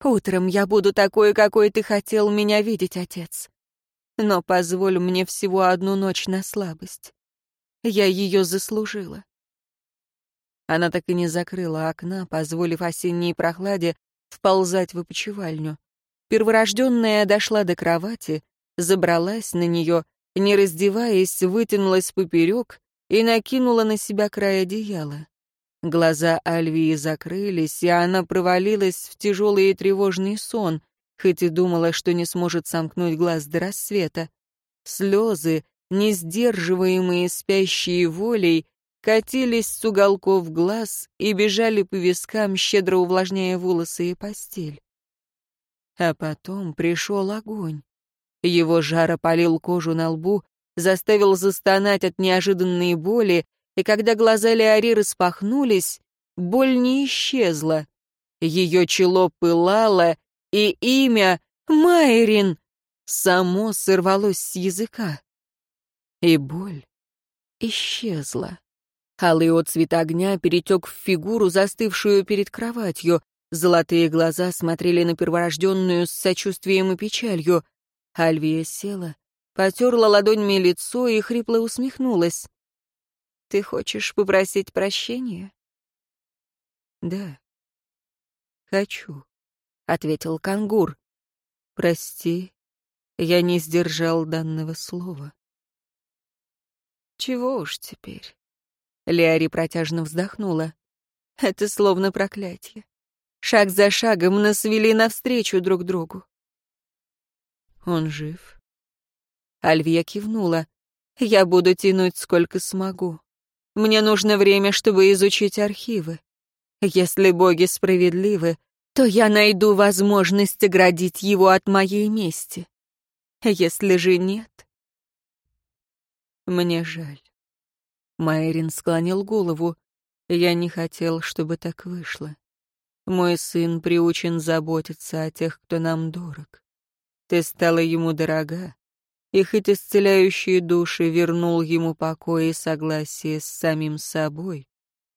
«Утром я буду такой, какой ты хотел меня видеть, отец но позволь мне всего одну ночь на слабость. Я ее заслужила. Она так и не закрыла окна, позволив осенней прохладе вползать в опочивальню. Перворожденная дошла до кровати, забралась на нее, не раздеваясь, вытянулась поперек и накинула на себя край одеяла. Глаза Альвии закрылись, и она провалилась в тяжелый и тревожный сон, хоть и думала, что не сможет сомкнуть глаз до рассвета. Слезы, не сдерживаемые спящей волей, катились с уголков глаз и бежали по вискам, щедро увлажняя волосы и постель. А потом пришел огонь. Его жар опалил кожу на лбу, заставил застонать от неожиданной боли, и когда глаза Леори распахнулись, боль не исчезла. Ее чело пылало, и имя Майрин само сорвалось с языка. И боль исчезла. Алый отцвет огня перетек в фигуру, застывшую перед кроватью. Золотые глаза смотрели на перворожденную с сочувствием и печалью. Альвия села, потерла ладонями лицо и хрипло усмехнулась. «Ты хочешь попросить прощения?» «Да, хочу». — ответил Кангур. «Прости, я не сдержал данного слова». «Чего уж теперь?» Леари протяжно вздохнула. «Это словно проклятие. Шаг за шагом нас вели навстречу друг другу». «Он жив?» Альвия кивнула. «Я буду тянуть сколько смогу. Мне нужно время, чтобы изучить архивы. Если боги справедливы, то я найду возможность оградить его от моей мести. Если же нет... Мне жаль. Майрин склонил голову. Я не хотел, чтобы так вышло. Мой сын приучен заботиться о тех, кто нам дорог. Ты стала ему дорога, и хоть исцеляющие души вернул ему покой и согласие с самим собой,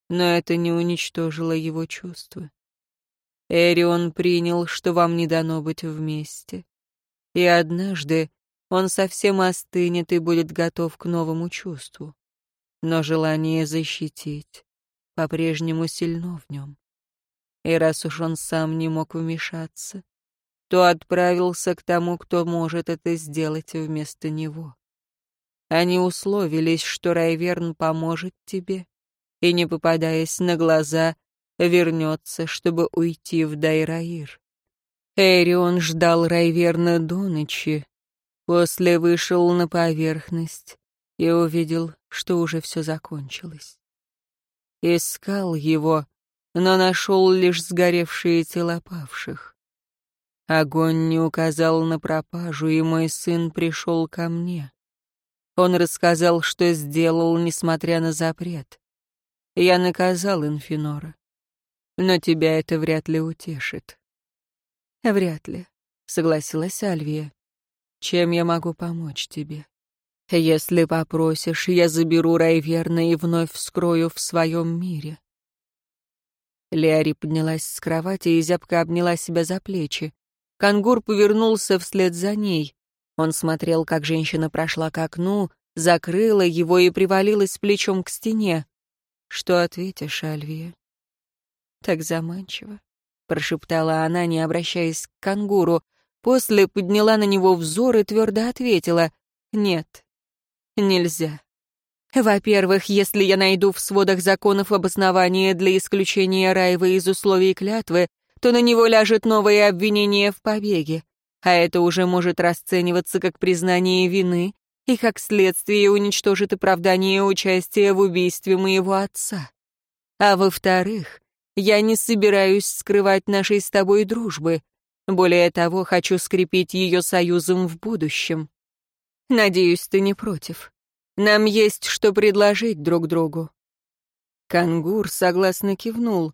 но это не уничтожило его чувства. Эрион принял, что вам не дано быть вместе. И однажды он совсем остынет и будет готов к новому чувству. Но желание защитить по-прежнему сильно в нем. И раз уж он сам не мог вмешаться, то отправился к тому, кто может это сделать вместо него. Они условились, что Райверн поможет тебе, и, не попадаясь на глаза, вернется, чтобы уйти в Дайраир. Эрион ждал Райверна до ночи, после вышел на поверхность и увидел, что уже все закончилось. Искал его, но нашел лишь сгоревшие тела павших. Огонь не указал на пропажу, и мой сын пришел ко мне. Он рассказал, что сделал, несмотря на запрет. Я наказал Инфинора. Но тебя это вряд ли утешит. Вряд ли, согласилась Альвия. Чем я могу помочь тебе? Если попросишь, я заберу Райверна и вновь вскрою в своем мире. Леари поднялась с кровати и зябко обняла себя за плечи. Кангур повернулся вслед за ней. Он смотрел, как женщина прошла к окну, закрыла его и привалилась плечом к стене. «Что ответишь, Альвия?» «Так заманчиво», — прошептала она, не обращаясь к кангуру. После подняла на него взор и твердо ответила «Нет, нельзя». Во-первых, если я найду в сводах законов обоснование для исключения Раева из условий клятвы, то на него ляжет новое обвинение в побеге, а это уже может расцениваться как признание вины и как следствие уничтожит оправдание участия в убийстве моего отца. А во-вторых, я не собираюсь скрывать нашей с тобой дружбы. Более того, хочу скрепить ее союзом в будущем. Надеюсь, ты не против. Нам есть что предложить друг другу». Кангур согласно кивнул.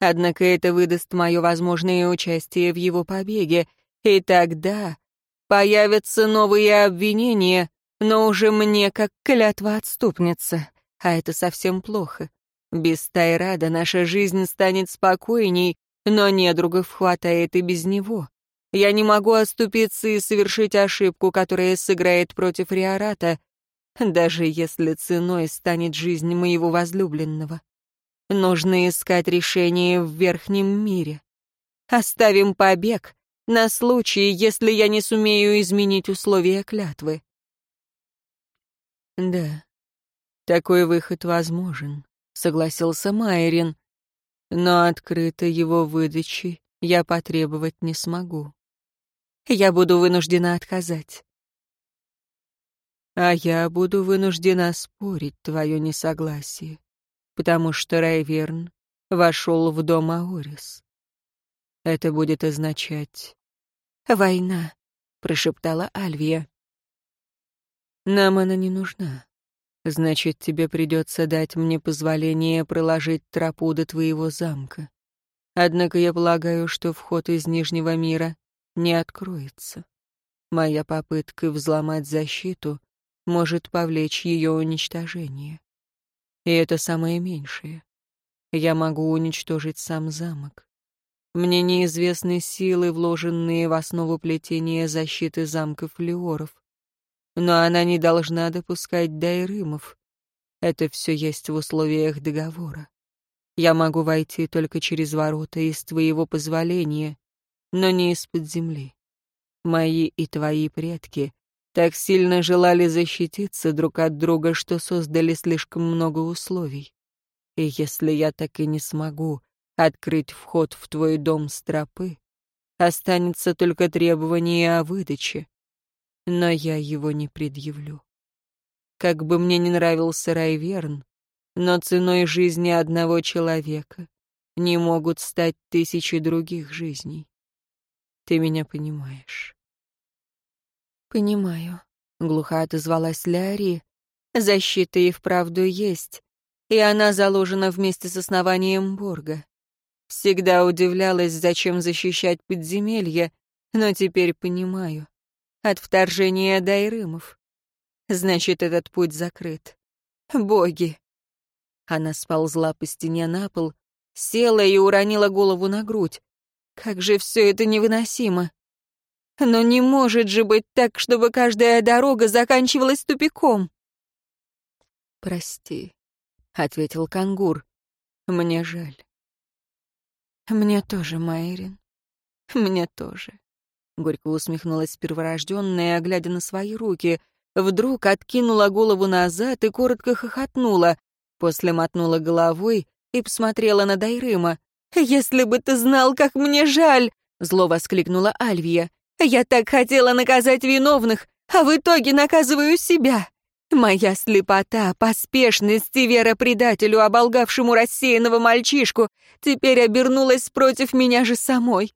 Однако это выдаст мое возможное участие в его побеге, и тогда появятся новые обвинения, но уже мне как клятва отступница, а это совсем плохо. Без Тайрада наша жизнь станет спокойней, но недругов хватает и без него. Я не могу оступиться и совершить ошибку, которая сыграет против Риората, даже если ценой станет жизнь моего возлюбленного. Нужно искать решение в верхнем мире. Оставим побег на случай, если я не сумею изменить условия клятвы. Да, такой выход возможен, согласился Майрин, но открыто его выдачи я потребовать не смогу. Я буду вынуждена отказать. А я буду вынуждена спорить твое несогласие потому что Райверн вошел в дом Аорис. Это будет означать... «Война», — прошептала Альвия. «Нам она не нужна. Значит, тебе придется дать мне позволение проложить тропу до твоего замка. Однако я полагаю, что вход из Нижнего мира не откроется. Моя попытка взломать защиту может повлечь ее уничтожение. И это самое меньшее. Я могу уничтожить сам замок. Мне неизвестны силы, вложенные в основу плетения защиты замков Леоров. Но она не должна допускать дайрымов. Это все есть в условиях договора. Я могу войти только через ворота из твоего позволения, но не из-под земли. Мои и твои предки так сильно желали защититься друг от друга, что создали слишком много условий. И если я так и не смогу открыть вход в твой дом с тропы, останется только требование о выдаче, но я его не предъявлю. Как бы мне не нравился Райверн, но ценой жизни одного человека не могут стать тысячи других жизней. Ты меня понимаешь. «Понимаю», — глухо отозвалась Ляри. «Защита и вправду есть, и она заложена вместе с основанием Борга. Всегда удивлялась, зачем защищать подземелье, но теперь понимаю. От вторжения Дайрымов. Значит, этот путь закрыт. Боги! Она сползла по стене на пол, села и уронила голову на грудь. Как же все это невыносимо. Но не может же быть так, чтобы каждая дорога заканчивалась тупиком. «Прости», — ответил Кангур. «Мне жаль». «Мне тоже, Майрин. Мне тоже». Горько усмехнулась перворожденная, глядя на свои руки. Вдруг откинула голову назад и коротко хохотнула. После мотнула головой и посмотрела на Дайрыма. «Если бы ты знал, как мне жаль!» — зло воскликнула Альвия. «Я так хотела наказать виновных, а в итоге наказываю себя. Моя слепота, поспешность и вера предателю, оболгавшему рассеянного мальчишку, теперь обернулась против меня же самой.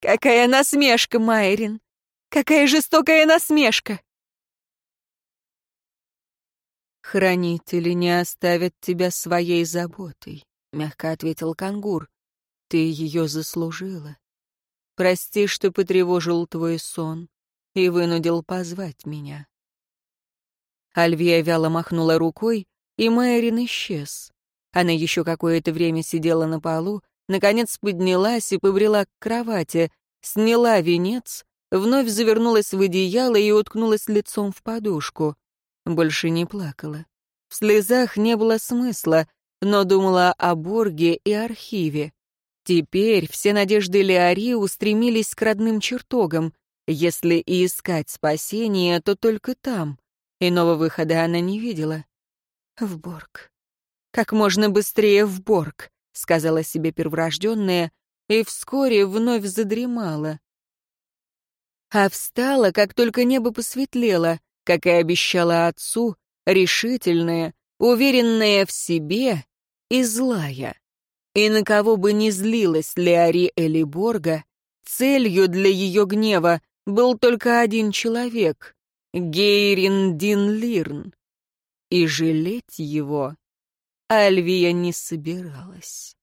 Какая насмешка, Майрин! Какая жестокая насмешка! «Хранители не оставят тебя своей заботой», — мягко ответил Кангур. «Ты ее заслужила. Прости, что потревожил твой сон и вынудил позвать меня». Альвия вяло махнула рукой, и Майрин исчез. Она еще какое-то время сидела на полу, наконец поднялась и побрела к кровати, сняла венец, вновь завернулась в одеяло и уткнулась лицом в подушку. Больше не плакала. В слезах не было смысла, но думала о Борге и архиве. Теперь все надежды Леари устремились к родным чертогам. Если и искать спасение, то только там. Иного выхода она не видела. «В Борг. Как можно быстрее в Борг», — сказала себе перворожденная, и вскоре вновь задремала. А встала, как только небо посветлело, как и обещала отцу, решительная, уверенная в себе и злая. И на кого бы ни злилась Леари Элиборга, целью для ее гнева был только один человек — Гейрин Дин Лирн. И жалеть его Альвия не собиралась.